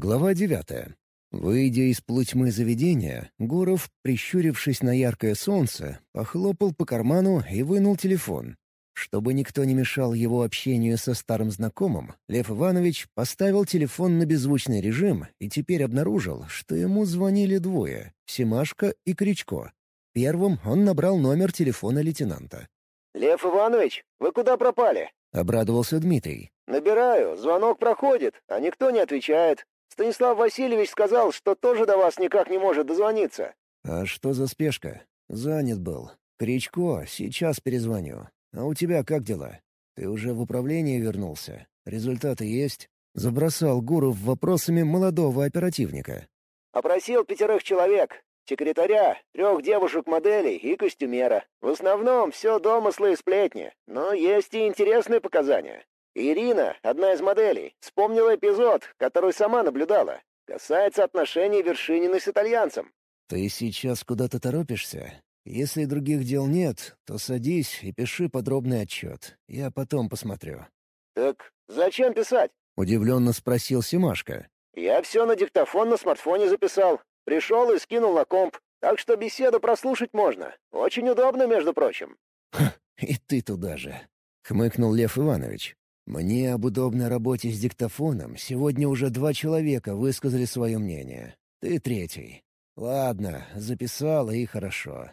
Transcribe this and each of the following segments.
Глава девятая. Выйдя из полутьмы заведения, Гуров, прищурившись на яркое солнце, похлопал по карману и вынул телефон. Чтобы никто не мешал его общению со старым знакомым, Лев Иванович поставил телефон на беззвучный режим и теперь обнаружил, что ему звонили двое — Семашко и Кричко. Первым он набрал номер телефона лейтенанта. «Лев Иванович, вы куда пропали?» — обрадовался Дмитрий. «Набираю, звонок проходит, а никто не отвечает. Станислав Васильевич сказал, что тоже до вас никак не может дозвониться». «А что за спешка? Занят был. Кричко, сейчас перезвоню. А у тебя как дела? Ты уже в управление вернулся? Результаты есть?» Забросал Гуров вопросами молодого оперативника. «Опросил пятерых человек. Секретаря, трех девушек-моделей и костюмера. В основном все домыслы и сплетни, но есть и интересные показания. Ирина, одна из моделей, вспомнила эпизод, который сама наблюдала. Касается отношений Вершинина с итальянцем. «Ты сейчас куда-то торопишься? Если других дел нет, то садись и пиши подробный отчет. Я потом посмотрю». «Так зачем писать?» — удивленно спросил Симашка. «Я все на диктофон на смартфоне записал. Пришел и скинул на комп. Так что беседу прослушать можно. Очень удобно, между прочим». «Ха, и ты туда же», — хмыкнул Лев Иванович. «Мне об удобной работе с диктофоном сегодня уже два человека высказали свое мнение. Ты третий. Ладно, записал и хорошо.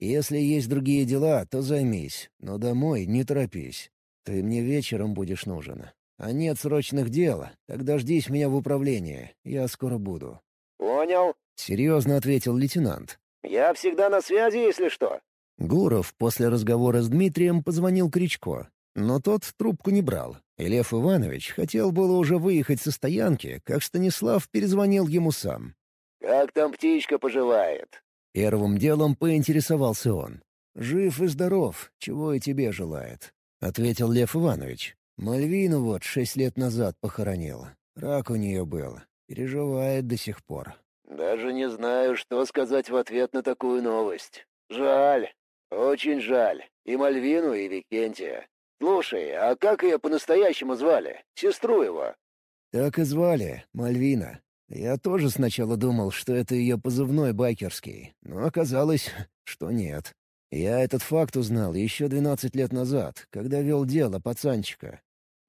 Если есть другие дела, то займись, но домой не торопись. Ты мне вечером будешь нужен. А нет срочных дел, тогда ждись меня в управлении, я скоро буду». «Понял», — серьезно ответил лейтенант. «Я всегда на связи, если что». Гуров после разговора с Дмитрием позвонил Кричко, но тот трубку не брал, и Лев Иванович хотел было уже выехать со стоянки, как Станислав перезвонил ему сам. «Как там птичка поживает?» Первым делом поинтересовался он. «Жив и здоров, чего и тебе желает», — ответил Лев Иванович. «Мальвину вот шесть лет назад похоронил. Рак у нее был. Переживает до сих пор». «Даже не знаю, что сказать в ответ на такую новость. Жаль, очень жаль. И Мальвину, и Викентия. Слушай, а как ее по-настоящему звали? Сестру его?» «Так и звали, Мальвина. Я тоже сначала думал, что это ее позывной байкерский, но оказалось, что нет. Я этот факт узнал еще двенадцать лет назад, когда вел дело пацанчика.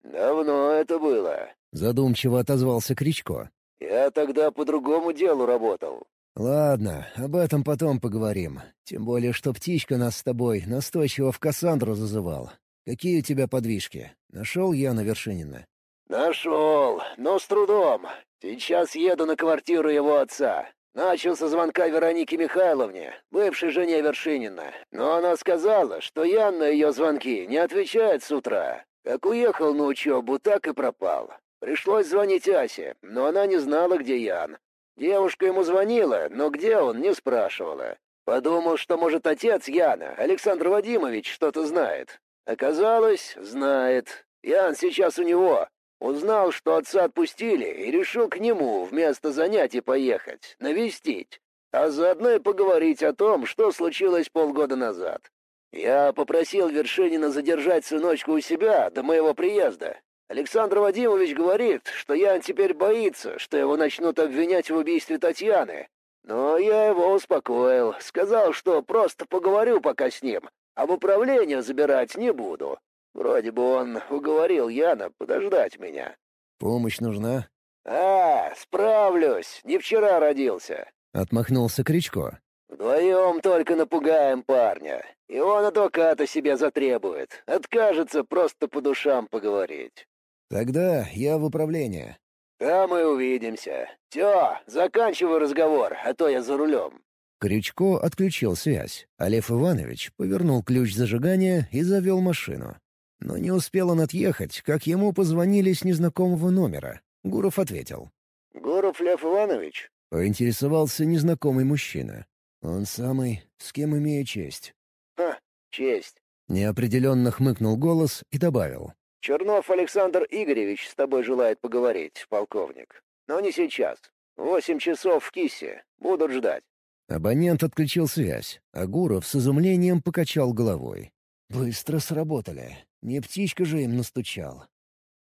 «Давно это было», — задумчиво отозвался Кричко. «Я тогда по другому делу работал». «Ладно, об этом потом поговорим. Тем более, что птичка нас с тобой настойчиво в Кассандру зазывал. Какие у тебя подвижки? Нашел Яна Вершинина?» «Нашел, но с трудом. Сейчас еду на квартиру его отца. Начал со звонка Веронике Михайловне, бывшей жене Вершинина. Но она сказала, что Ян на ее звонки не отвечает с утра. Как уехал на учебу, так и пропал. Пришлось звонить Асе, но она не знала, где Ян. Девушка ему звонила, но где он, не спрашивала. Подумал, что, может, отец Яна, Александр Вадимович, что-то знает. Оказалось, знает. Ян сейчас у него. Узнал, что отца отпустили, и решил к нему вместо занятий поехать, навестить, а заодно и поговорить о том, что случилось полгода назад. Я попросил Вершинина задержать сыночку у себя до моего приезда. Александр Вадимович говорит, что Ян теперь боится, что его начнут обвинять в убийстве Татьяны. Но я его успокоил, сказал, что просто поговорю пока с ним, а в управление забирать не буду. Вроде бы он уговорил Яна подождать меня. «Помощь нужна?» «А, справлюсь. Не вчера родился». Отмахнулся Кричко. «Вдвоем только напугаем парня. И он адвоката себе затребует. Откажется просто по душам поговорить». «Тогда я в управление». «Там мы увидимся. Все, заканчиваю разговор, а то я за рулем». Крючко отключил связь, а Лев Иванович повернул ключ зажигания и завел машину. Но не успел он отъехать, как ему позвонили с незнакомого номера. Гуров ответил. «Гуров Лев Иванович?» — поинтересовался незнакомый мужчина. «Он самый, с кем имею честь». «Ха, честь». Неопределенно хмыкнул голос и добавил. «Чернов Александр Игоревич с тобой желает поговорить, полковник. Но не сейчас. Восемь часов в Кисе. Будут ждать». Абонент отключил связь, а Гуров с изумлением покачал головой. «Быстро сработали. Не птичка же им настучал.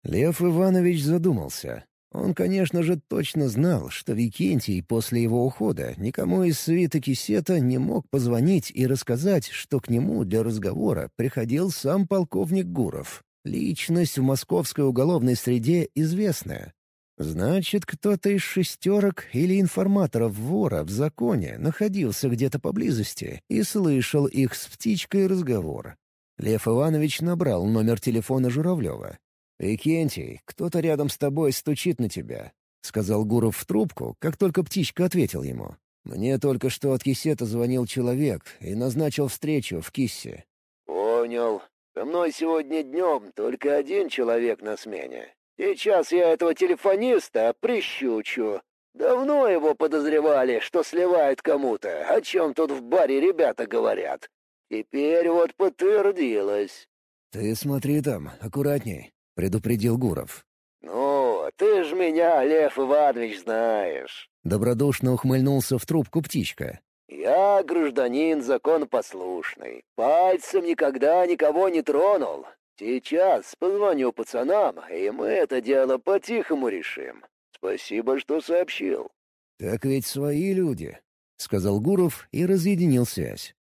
Лев Иванович задумался. Он, конечно же, точно знал, что Викентий после его ухода никому из свита Кисета не мог позвонить и рассказать, что к нему для разговора приходил сам полковник Гуров. Личность в московской уголовной среде известная. Значит, кто-то из шестерок или информаторов вора в законе находился где-то поблизости и слышал их с птичкой разговор. Лев Иванович набрал номер телефона Журавлева. «Викентий, кто-то рядом с тобой стучит на тебя», — сказал Гуров в трубку, как только птичка ответил ему. «Мне только что от Кисета звонил человек и назначил встречу в Киссе». «Понял. Со мной сегодня днем только один человек на смене. Сейчас я этого телефониста прищучу. Давно его подозревали, что сливает кому-то, о чем тут в баре ребята говорят. Теперь вот подтвердилось». «Ты смотри там, аккуратней», — предупредил Гуров. «Ну, ты ж меня, Лев Иванович, знаешь». Добродушно ухмыльнулся в трубку птичка. «Я гражданин законопослушный. Пальцем никогда никого не тронул. Сейчас позвоню пацанам, и мы это дело по-тихому решим. Спасибо, что сообщил». «Так ведь свои люди», — сказал Гуров и разъединил связь.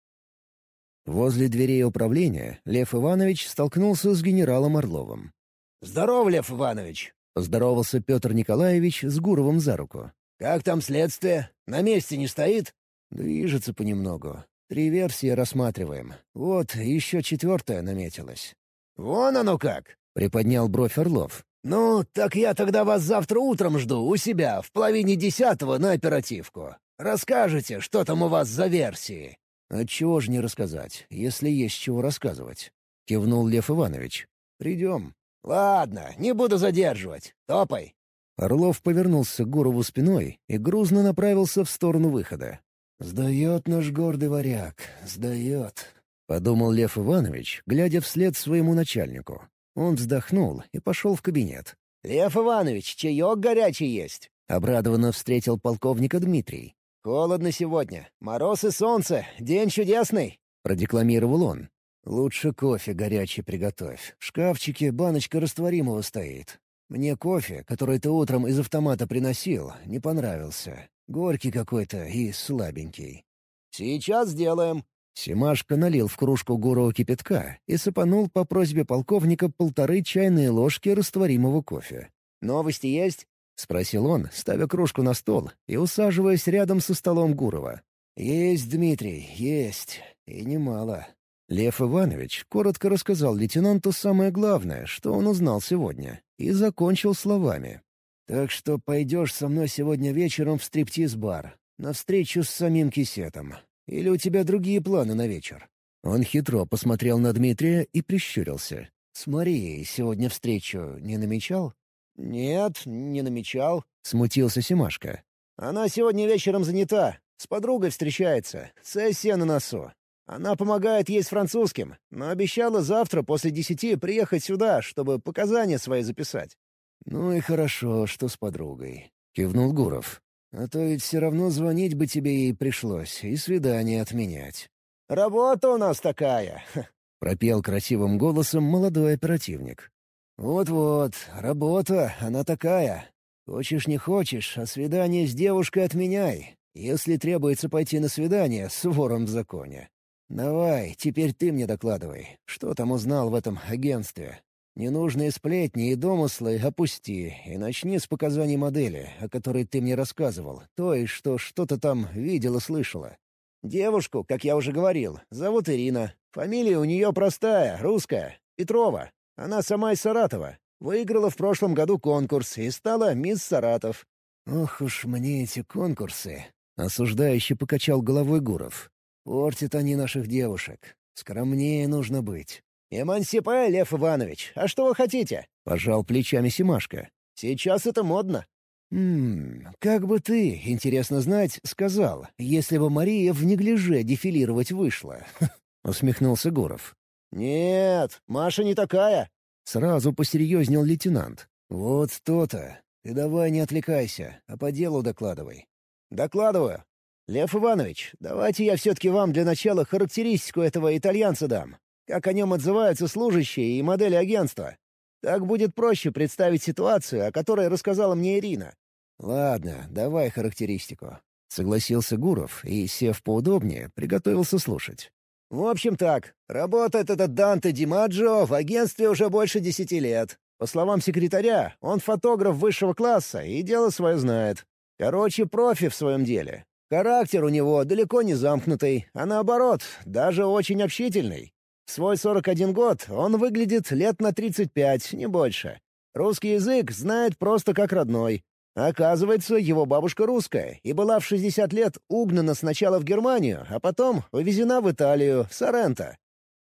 Возле дверей управления Лев Иванович столкнулся с генералом Орловым. «Здорово, Лев Иванович!» — поздоровался Петр Николаевич с Гуровым за руку. «Как там следствие? На месте не стоит?» «Движется понемногу. Три версии рассматриваем. Вот, еще четвертая наметилась». «Вон оно как!» — приподнял бровь Орлов. «Ну, так я тогда вас завтра утром жду у себя в половине десятого на оперативку. Расскажете, что там у вас за версии?» «Отчего же не рассказать, если есть чего рассказывать?» — кивнул Лев Иванович. «Придем». «Ладно, не буду задерживать. Топай». Орлов повернулся к Гурову спиной и грузно направился в сторону выхода. «Сдает наш гордый варяг, сдает», — подумал Лев Иванович, глядя вслед своему начальнику. Он вздохнул и пошел в кабинет. «Лев Иванович, чаек горячий есть!» — обрадованно встретил полковника Дмитрий. «Холодно сегодня. Мороз и солнце. День чудесный!» — продекламировал он. «Лучше кофе горячий приготовь. В шкафчике баночка растворимого стоит. Мне кофе, который ты утром из автомата приносил, не понравился. Горький какой-то и слабенький». «Сейчас сделаем». Семашко налил в кружку Гурова кипятка и сыпанул по просьбе полковника полторы чайные ложки растворимого кофе. «Новости есть?» — спросил он, ставя кружку на стол и усаживаясь рядом со столом Гурова. «Есть, Дмитрий, есть. И немало. Лев Иванович коротко рассказал лейтенанту самое главное, что он узнал сегодня, и закончил словами. «Так что пойдешь со мной сегодня вечером в стриптиз-бар, на встречу с самим Кисетом. Или у тебя другие планы на вечер?» Он хитро посмотрел на Дмитрия и прищурился. «С Марией сегодня встречу не намечал?» «Нет, не намечал», — смутился Семашко. «Она сегодня вечером занята. С подругой встречается. Сессия на носу. Она помогает ей с французским, но обещала завтра после десяти приехать сюда, чтобы показания свои записать». «Ну и хорошо, что с подругой», — кивнул Гуров. «А то ведь все равно звонить бы тебе ей пришлось и свидание отменять». «Работа у нас такая», — пропел красивым голосом молодой оперативник. «Вот-вот, работа, она такая. Хочешь не хочешь, а свидание с девушкой отменяй, если требуется пойти на свидание с вором в законе. «Давай, теперь ты мне докладывай. Что там узнал в этом агентстве? Ненужные сплетни и домыслы опусти и начни с показаний модели, о которой ты мне рассказывал, той, что что-то там видела, слышала. Девушку, как я уже говорил, зовут Ирина. Фамилия у нее простая, русская. Петрова. Она сама из Саратова. Выиграла в прошлом году конкурс и стала мисс Саратов». «Ох уж мне эти конкурсы!» — осуждающе покачал головой Гуров. Портят они наших девушек. Скромнее нужно быть. «Эмансипе, Лев Иванович, а что вы хотите?» — пожал плечами Симашка. «Сейчас это модно». «Ммм, как бы ты, интересно знать, сказал, если бы Мария в неглиже дефилировать вышла?» — усмехнулся Гуров. «Нет, Маша не такая». Сразу посерьезнел лейтенант. «Вот то-то. Ты давай не отвлекайся, а по делу докладывай». «Докладываю. «Лев Иванович, давайте я все-таки вам для начала характеристику этого итальянца дам. Как о нем отзываются служащие и модели агентства. Так будет проще представить ситуацию, о которой рассказала мне Ирина». «Ладно, давай характеристику». Согласился Гуров и, сев поудобнее, приготовился слушать. «В общем так, работает этот Данте Димаджо в агентстве уже больше десяти лет. По словам секретаря, он фотограф высшего класса и дело свое знает. Короче, профи в своем деле. Характер у него далеко не замкнутый, а наоборот, даже очень общительный. Свой 41 год он выглядит лет на 35, не больше. Русский язык знает просто как родной. Оказывается, его бабушка русская и была в 60 лет угнана сначала в Германию, а потом увезена в Италию, в Соренто.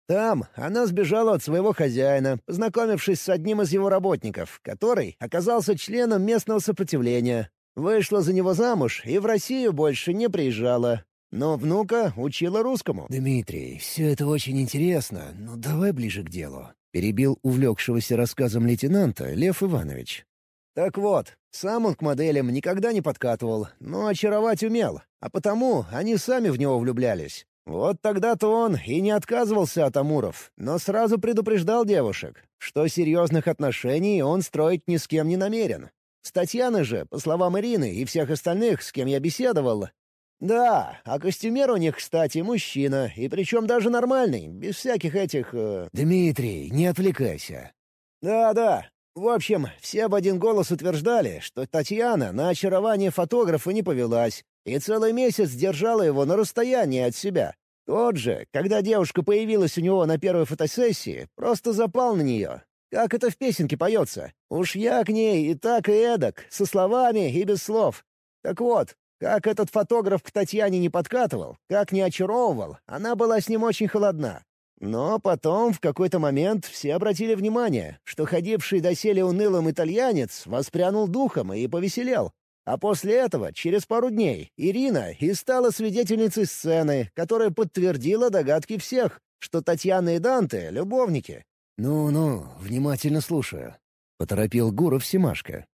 Там она сбежала от своего хозяина, познакомившись с одним из его работников, который оказался членом местного сопротивления. Вышла за него замуж и в Россию больше не приезжала. Но внука учила русскому. «Дмитрий, все это очень интересно, но давай ближе к делу», — перебил увлекшегося рассказом лейтенанта Лев Иванович. Так вот, сам он к моделям никогда не подкатывал, но очаровать умел, а потому они сами в него влюблялись. Вот тогда-то он и не отказывался от Амуров, но сразу предупреждал девушек, что серьезных отношений он строить ни с кем не намерен. С Татьяной же, по словам Ирины и всех остальных, с кем я беседовал... Да, а костюмер у них, кстати, мужчина, и причем даже нормальный, без всяких этих... Э... «Дмитрий, не отвлекайся». «Да-да. В общем, все в один голос утверждали, что Татьяна на очарование фотографа не повелась, и целый месяц держала его на расстоянии от себя. Тот же, когда девушка появилась у него на первой фотосессии, просто запал на нее. Как это в песенке поется? Уж я к ней и так, и эдак, со словами и без слов. Так вот, как этот фотограф к Татьяне не подкатывал, как не очаровывал, она была с ним очень холодна. Но потом, в какой-то момент, все обратили внимание, что ходивший доселе унылым итальянец воспрянул духом и повеселел. А после этого, через пару дней, Ирина и стала свидетельницей сцены, которая подтвердила догадки всех, что Татьяна и Данте — любовники. «Ну-ну, внимательно слушаю», — поторопил Гуров Семашко.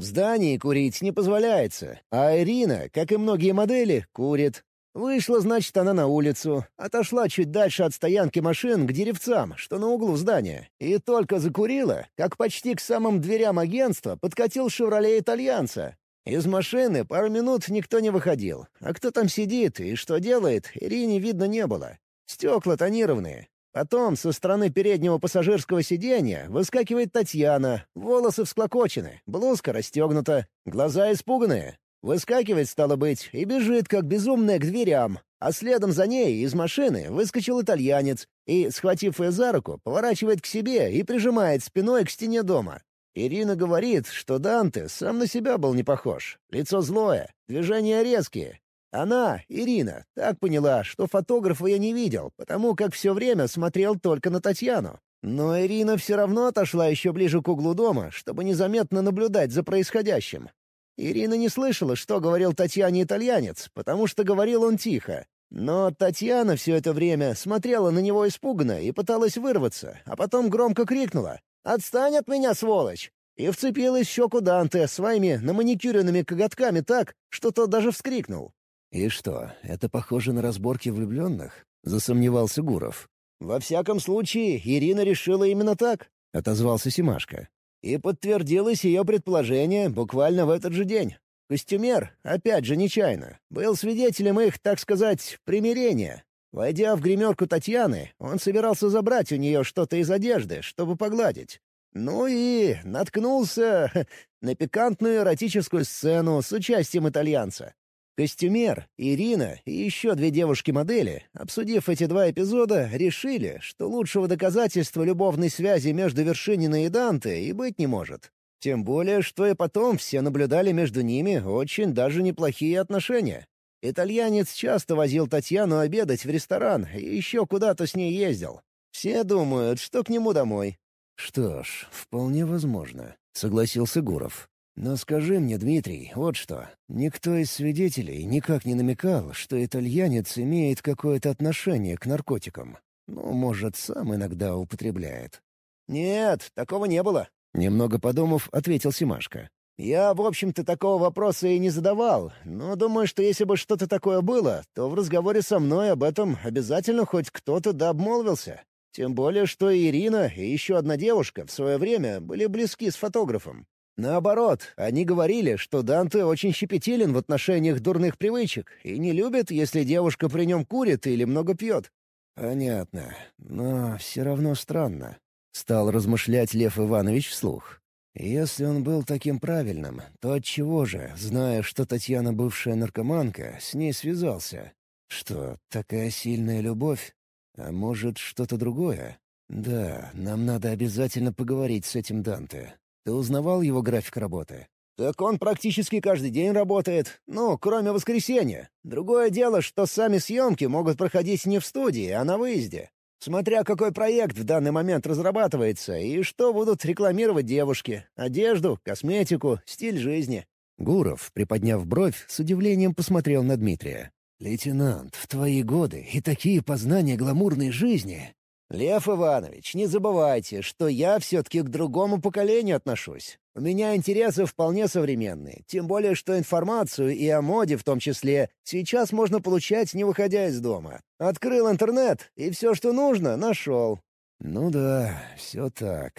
«В здании курить не позволяется, а Ирина, как и многие модели, курит. Вышла, значит, она на улицу, отошла чуть дальше от стоянки машин к деревцам, что на углу здания, и только закурила, как почти к самым дверям агентства подкатил «Шевроле» итальянца, из машины пару минут никто не выходил, а кто там сидит и что делает, Ирине видно не было. Стекла тонированные. Потом со стороны переднего пассажирского сиденья выскакивает Татьяна, волосы всклокочены, блузка расстегнута, глаза испуганные. Выскакивает, стало быть, и бежит, как безумная, к дверям, а следом за ней из машины выскочил итальянец и, схватив ее за руку, поворачивает к себе и прижимает спиной к стене дома. Ирина говорит, что Данте сам на себя был не похож. Лицо злое, движения резкие. Она, Ирина, так поняла, что фотографа я не видел, потому как все время смотрел только на Татьяну. Но Ирина все равно отошла еще ближе к углу дома, чтобы незаметно наблюдать за происходящим. Ирина не слышала, что говорил Татьяне итальянец, потому что говорил он тихо. Но Татьяна все это время смотрела на него испуганно и пыталась вырваться, а потом громко крикнула «Отстань от меня, сволочь!» и вцепилась в щеку Данте своими наманикюренными коготками так, что тот даже вскрикнул. «И что, это похоже на разборки влюбленных?» — засомневался Гуров. «Во всяком случае, Ирина решила именно так», — отозвался Симашко. И подтвердилось ее предположение буквально в этот же день. Костюмер, опять же нечаянно, был свидетелем их, так сказать, примирения. Войдя в гримерку Татьяны, он собирался забрать у нее что-то из одежды, чтобы погладить. Ну и наткнулся на пикантную эротическую сцену с участием итальянца. Костюмер, Ирина и еще две девушки-модели, обсудив эти два эпизода, решили, что лучшего доказательства любовной связи между Вершининой и Данте и быть не может. Тем более, что и потом все наблюдали между ними очень даже неплохие отношения. Итальянец часто возил Татьяну обедать в ресторан и еще куда-то с ней ездил. Все думают, что к нему домой. «Что ж, вполне возможно», — согласился Гуров. «Но скажи мне, Дмитрий, вот что. Никто из свидетелей никак не намекал, что итальянец имеет какое-то отношение к наркотикам. Ну, может, сам иногда употребляет». «Нет, такого не было», — немного подумав, ответил Симашко. «Я, в общем-то, такого вопроса и не задавал, но думаю, что если бы что-то такое было, то в разговоре со мной об этом обязательно хоть кто-то да обмолвился. Тем более, что Ирина и еще одна девушка в свое время были близки с фотографом. Наоборот, они говорили, что Данте очень щепетилен в отношениях дурных привычек и не любит, если девушка при нем курит или много пьет. «Понятно, но все равно странно», — стал размышлять Лев Иванович вслух. «Если он был таким правильным, то отчего же, зная, что Татьяна бывшая наркоманка, с ней связался? Что, такая сильная любовь? А может, что-то другое? Да, нам надо обязательно поговорить с этим Данте. Ты узнавал его график работы? «Так он практически каждый день работает. Ну, кроме воскресенья. Другое дело, что сами съемки могут проходить не в студии, а на выезде. Смотря какой проект в данный момент разрабатывается и что будут рекламировать девушки. Одежду, косметику, стиль жизни». Гуров, приподняв бровь, с удивлением посмотрел на Дмитрия. «Лейтенант, в твои годы и такие познания гламурной жизни «Лев Иванович, не забывайте, что я все-таки к другому поколению отношусь. У меня интересы вполне современные, тем более что информацию и о моде в том числе сейчас можно получать, не выходя из дома. Открыл интернет, и все, что нужно, нашел». «Ну да, все так.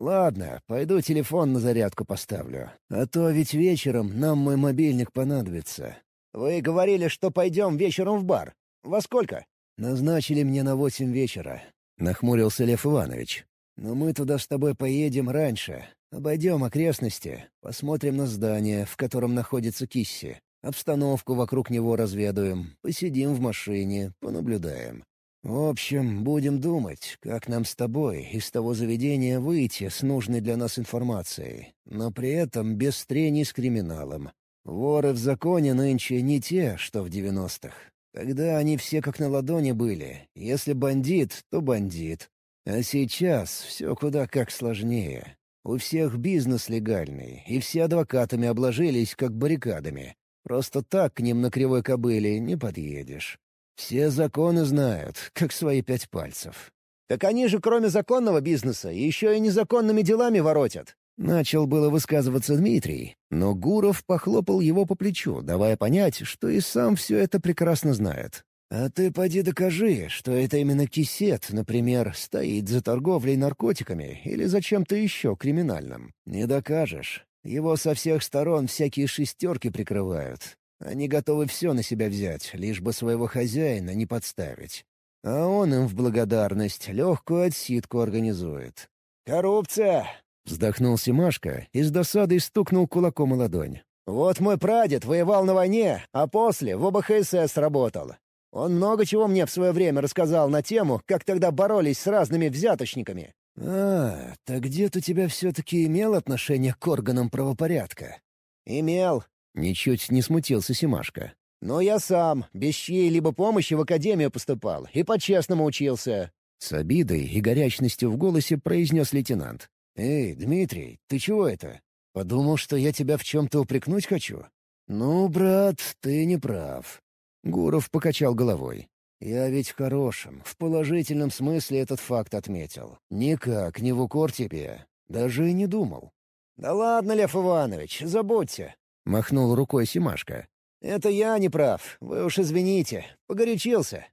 Ладно, пойду телефон на зарядку поставлю. А то ведь вечером нам мой мобильник понадобится». «Вы говорили, что пойдем вечером в бар. Во сколько?» «Назначили мне на восемь вечера. — нахмурился Лев Иванович. «Но мы туда с тобой поедем раньше. Обойдем окрестности, посмотрим на здание, в котором находится Кисси. Обстановку вокруг него разведаем, посидим в машине, понаблюдаем. В общем, будем думать, как нам с тобой из того заведения выйти с нужной для нас информацией, но при этом без трений с криминалом. Воры в законе нынче не те, что в девяностых. Тогда они все как на ладони были. Если бандит, то бандит. А сейчас все куда как сложнее. У всех бизнес легальный, и все адвокатами обложились как баррикадами. Просто так к ним на кривой кобыле не подъедешь. Все законы знают, как свои пять пальцев. Так они же кроме законного бизнеса еще и незаконными делами воротят. Начал было высказываться Дмитрий, но Гуров похлопал его по плечу, давая понять, что и сам все это прекрасно знает. «А ты поди докажи, что это именно кисет, например, стоит за торговлей наркотиками или за чем-то еще криминальным. Не докажешь. Его со всех сторон всякие шестерки прикрывают. Они готовы все на себя взять, лишь бы своего хозяина не подставить. А он им в благодарность легкую отсидку организует. «Коррупция! Вздохнул Симашка и с досадой стукнул кулаком о ладонь. «Вот мой прадед воевал на войне, а после в ОБХСС работал. Он много чего мне в свое время рассказал на тему, как тогда боролись с разными взяточниками». «А, так где-то у тебя все-таки имел отношение к органам правопорядка?» «Имел». Ничуть не смутился Симашка. «Но я сам, без чьей-либо помощи в академию поступал и по-честному учился». С обидой и горячностью в голосе произнес лейтенант. «Эй, Дмитрий, ты чего это? Подумал, что я тебя в чем-то упрекнуть хочу?» «Ну, брат, ты не прав». Гуров покачал головой. «Я ведь в хорошем, в положительном смысле этот факт отметил. Никак не в укор тебе. Даже и не думал». «Да ладно, Лев Иванович, забудьте», — махнул рукой Симашка. «Это я не прав. Вы уж извините. Погорячился.